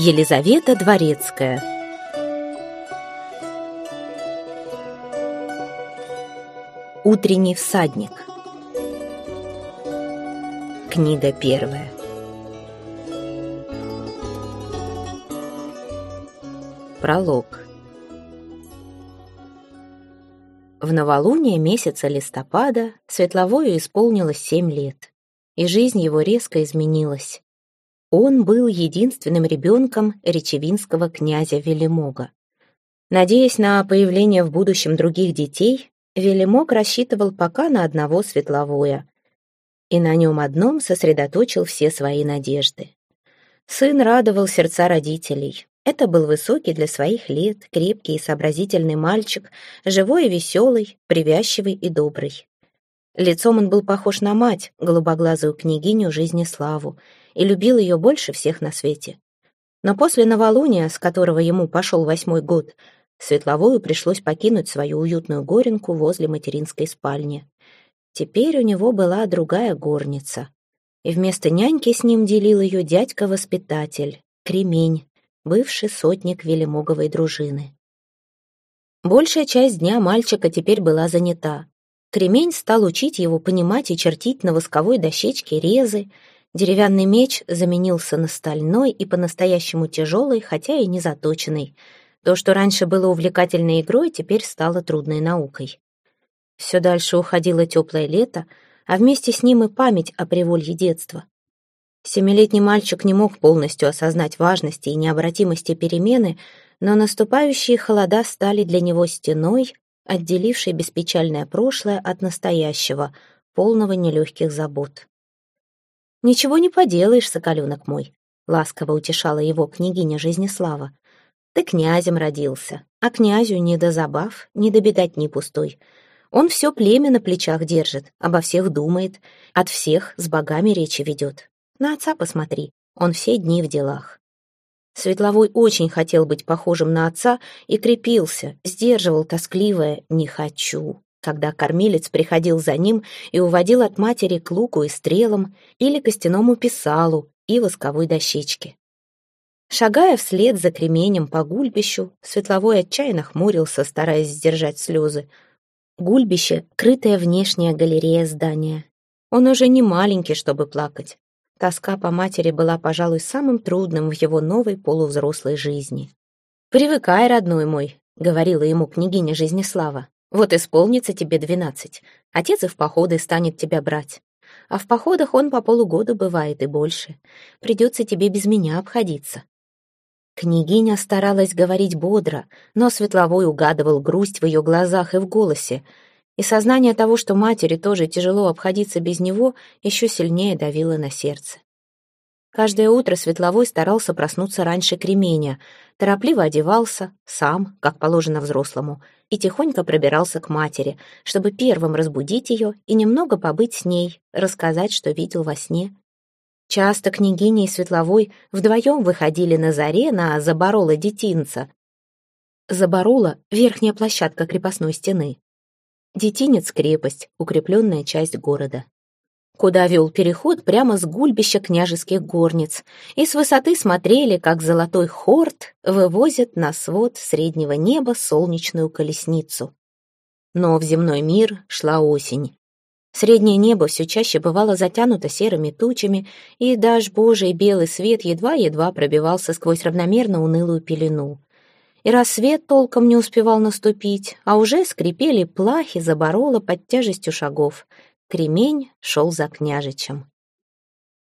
Елизавета Дворецкая. Утренний всадник. Книга первая. Пролог. В новолуние месяца листопада Светловою исполнилось семь лет, и жизнь его резко изменилась. Он был единственным ребенком речевинского князя Велимога. Надеясь на появление в будущем других детей, Велимог рассчитывал пока на одного Светловоя, и на нем одном сосредоточил все свои надежды. Сын радовал сердца родителей. Это был высокий для своих лет, крепкий и сообразительный мальчик, живой и веселый, привязчивый и добрый. Лицом он был похож на мать, голубоглазую княгиню Жизнеславу, и любил ее больше всех на свете. Но после новолуния, с которого ему пошел восьмой год, Светловую пришлось покинуть свою уютную горенку возле материнской спальни. Теперь у него была другая горница, и вместо няньки с ним делил ее дядька-воспитатель, Кремень, бывший сотник Велимоговой дружины. Большая часть дня мальчика теперь была занята. Кремень стал учить его понимать и чертить на восковой дощечке резы, Деревянный меч заменился на стальной и по-настоящему тяжелый, хотя и не заточенный. То, что раньше было увлекательной игрой, теперь стало трудной наукой. Все дальше уходило теплое лето, а вместе с ним и память о приволье детства. Семилетний мальчик не мог полностью осознать важности и необратимости перемены, но наступающие холода стали для него стеной, отделившей беспечальное прошлое от настоящего, полного нелегких забот. «Ничего не поделаешь, соколенок мой», — ласково утешала его княгиня Жизнеслава. «Ты князем родился, а князю не до забав, не до бедать пустой. Он все племя на плечах держит, обо всех думает, от всех с богами речи ведет. На отца посмотри, он все дни в делах». Светловой очень хотел быть похожим на отца и крепился, сдерживал тоскливое «не хочу» когда кормилец приходил за ним и уводил от матери к луку и стрелам или костяному писалу и восковой дощечке. Шагая вслед за кременем по гульбищу, Светловой отчаянно хмурился, стараясь сдержать слезы. Гульбище — крытая внешняя галерея здания. Он уже не маленький, чтобы плакать. Тоска по матери была, пожалуй, самым трудным в его новой полувзрослой жизни. «Привыкай, родной мой», — говорила ему княгиня Жизнеслава. Вот исполнится тебе двенадцать. Отец и в походы станет тебя брать. А в походах он по полугода бывает и больше. Придется тебе без меня обходиться». Княгиня старалась говорить бодро, но Светловой угадывал грусть в ее глазах и в голосе, и сознание того, что матери тоже тяжело обходиться без него, еще сильнее давило на сердце. Каждое утро Светловой старался проснуться раньше кременя, торопливо одевался, сам, как положено взрослому, и тихонько пробирался к матери, чтобы первым разбудить ее и немного побыть с ней, рассказать, что видел во сне. Часто княгиня и Светловой вдвоем выходили на заре на Заборола детинца. Заборола — верхняя площадка крепостной стены. Детинец — крепость, укрепленная часть города куда вел переход прямо с гульбища княжеских горниц, и с высоты смотрели, как золотой хорт вывозит на свод среднего неба солнечную колесницу. Но в земной мир шла осень. Среднее небо все чаще бывало затянуто серыми тучами, и даже божий белый свет едва-едва пробивался сквозь равномерно унылую пелену. И рассвет толком не успевал наступить, а уже скрипели плахи заборола под тяжестью шагов — Кремень шел за княжичем.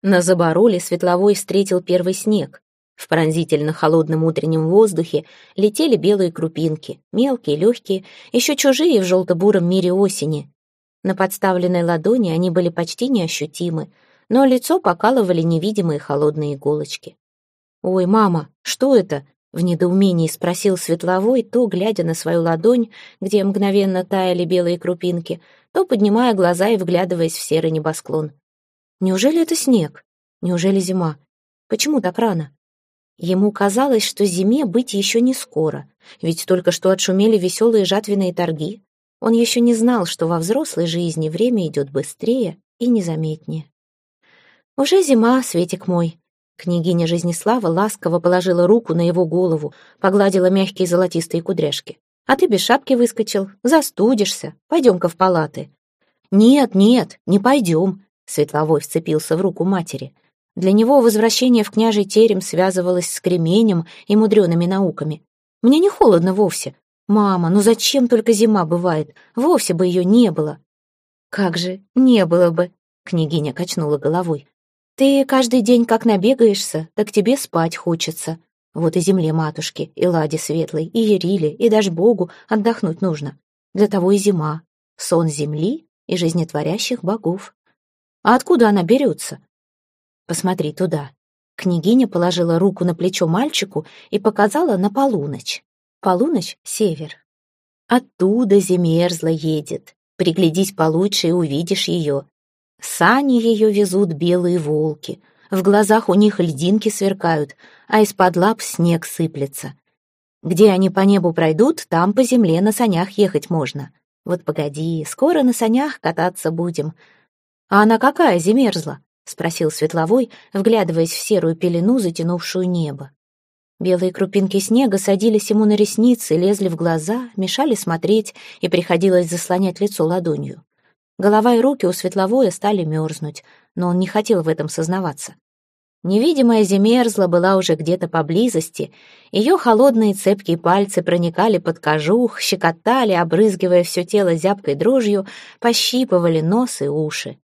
На Забороле Светловой встретил первый снег. В пронзительно холодном утреннем воздухе летели белые крупинки, мелкие, легкие, еще чужие в желто-буром мире осени. На подставленной ладони они были почти неощутимы, но лицо покалывали невидимые холодные иголочки. «Ой, мама, что это?» — в недоумении спросил Светловой, то глядя на свою ладонь, где мгновенно таяли белые крупинки, то поднимая глаза и вглядываясь в серый небосклон. Неужели это снег? Неужели зима? Почему так рано? Ему казалось, что зиме быть еще не скоро, ведь только что отшумели веселые жатвенные торги. Он еще не знал, что во взрослой жизни время идет быстрее и незаметнее. «Уже зима, Светик мой», Княгиня Жизнеслава ласково положила руку на его голову, погладила мягкие золотистые кудряшки. «А ты без шапки выскочил, застудишься. Пойдем-ка в палаты». «Нет, нет, не пойдем», — Светловой вцепился в руку матери. Для него возвращение в княжий терем связывалось с кременем и мудреными науками. «Мне не холодно вовсе. Мама, ну зачем только зима бывает? Вовсе бы ее не было». «Как же, не было бы», — княгиня качнула головой. «Ты каждый день как набегаешься, так тебе спать хочется. Вот и земле матушки, и ладе светлой, и Ериле, и даже Богу отдохнуть нужно. Для того и зима. Сон земли и жизнетворящих богов. А откуда она берется? Посмотри туда». Княгиня положила руку на плечо мальчику и показала на полуночь. Полуночь — север. Оттуда земерзла едет. Приглядись получше и увидишь ее. Сани ее везут белые волки. В глазах у них льдинки сверкают, а из-под лап снег сыплется. Где они по небу пройдут, там по земле на санях ехать можно. Вот погоди, скоро на санях кататься будем. А она какая земерзла? — спросил Светловой, вглядываясь в серую пелену, затянувшую небо. Белые крупинки снега садились ему на ресницы, лезли в глаза, мешали смотреть, и приходилось заслонять лицо ладонью. Голова и руки у Светловоя стали мерзнуть, но он не хотел в этом сознаваться. Невидимая Земерзла была уже где-то поблизости, ее холодные цепкие пальцы проникали под кожух, щекотали, обрызгивая все тело зябкой дрожью, пощипывали нос и уши.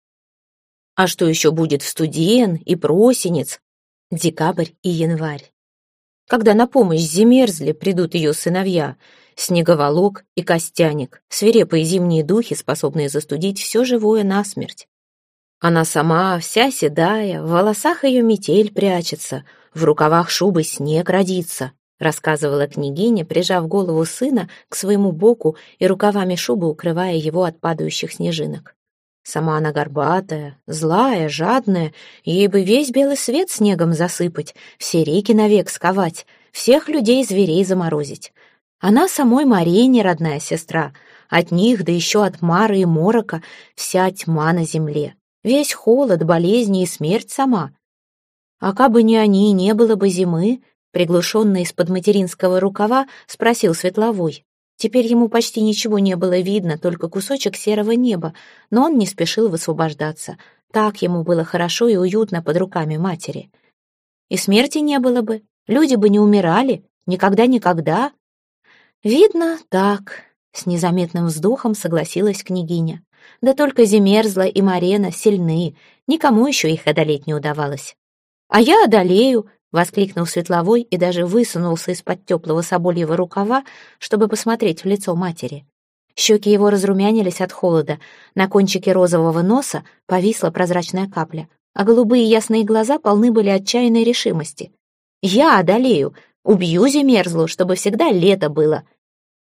А что еще будет в студен и просенец, декабрь и январь? Когда на помощь Земерзле придут ее сыновья, Снеговолок и Костяник, свирепые зимние духи, способные застудить все живое насмерть. Она сама, вся седая, в волосах ее метель прячется, в рукавах шубы снег родится, рассказывала княгиня, прижав голову сына к своему боку и рукавами шубы укрывая его от падающих снежинок. Сама она горбатая, злая, жадная, ей бы весь белый свет снегом засыпать, все реки навек сковать, всех людей и зверей заморозить. Она самой Марине родная сестра, от них, да еще от Мары и Морока, вся тьма на земле, весь холод, болезни и смерть сама. А кабы не они, не было бы зимы, приглушенный из-под материнского рукава, спросил Светловой. Теперь ему почти ничего не было видно, только кусочек серого неба, но он не спешил высвобождаться. Так ему было хорошо и уютно под руками матери. И смерти не было бы, люди бы не умирали, никогда-никогда. Видно, так, с незаметным вздохом согласилась княгиня. Да только Земерзла и Марена сильны, никому еще их одолеть не удавалось. А я одолею, — воскликнул Светловой и даже высунулся из-под теплого собольего рукава, чтобы посмотреть в лицо матери. Щеки его разрумянились от холода, на кончике розового носа повисла прозрачная капля, а голубые ясные глаза полны были отчаянной решимости. «Я одолею! Убью Земерзлу, чтобы всегда лето было!»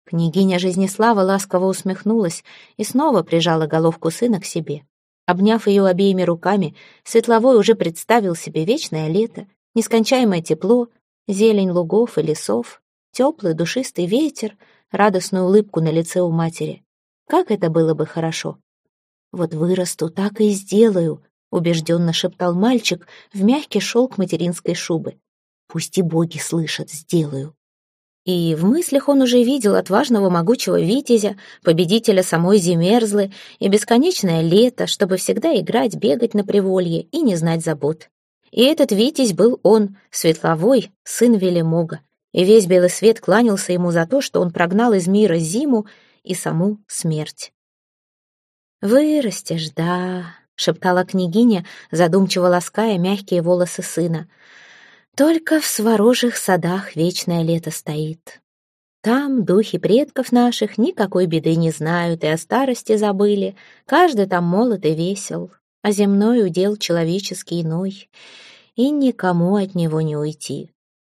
Княгиня Жизнеслава ласково усмехнулась и снова прижала головку сына к себе. Обняв ее обеими руками, Светловой уже представил себе вечное лето, Нескончаемое тепло, зелень лугов и лесов, теплый душистый ветер, радостную улыбку на лице у матери. Как это было бы хорошо! «Вот вырасту, так и сделаю», — убежденно шептал мальчик в мягкий шелк материнской шубы. «Пусть и боги слышат, сделаю». И в мыслях он уже видел отважного могучего витязя, победителя самой Земерзлы и бесконечное лето, чтобы всегда играть, бегать на приволье и не знать забот. И этот Витязь был он, Светловой, сын Велимога, и весь белый свет кланялся ему за то, что он прогнал из мира зиму и саму смерть. «Вырастешь, да», — шептала княгиня, задумчиво лаская мягкие волосы сына. «Только в сворожих садах вечное лето стоит. Там духи предков наших никакой беды не знают и о старости забыли, каждый там молод и весел, а земной удел человеческий иной и никому от него не уйти.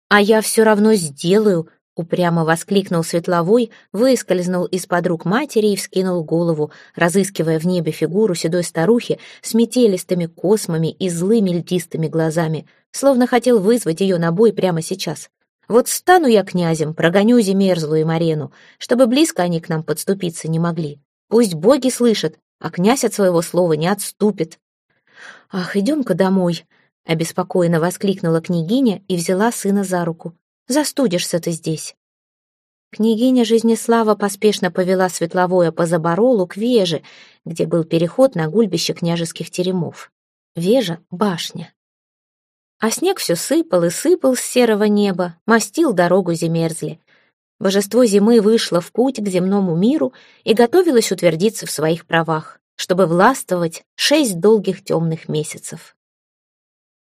«А я все равно сделаю!» — упрямо воскликнул Светловой, выскользнул из-под рук матери и вскинул голову, разыскивая в небе фигуру седой старухи с метелистыми космами и злыми льдистыми глазами, словно хотел вызвать ее на бой прямо сейчас. «Вот стану я князем, прогоню Земерзлу и Марену, чтобы близко они к нам подступиться не могли. Пусть боги слышат, а князь от своего слова не отступит». «Ах, идем-ка домой», — обеспокоенно воскликнула княгиня и взяла сына за руку. «Застудишься ты здесь». Княгиня Жизнеслава поспешно повела Светловое по заборолу к Веже, где был переход на гульбище княжеских теремов. Вежа — башня. А снег все сыпал и сыпал с серого неба, мастил дорогу земерзли. Божество зимы вышло в путь к земному миру и готовилось утвердиться в своих правах, чтобы властвовать шесть долгих темных месяцев.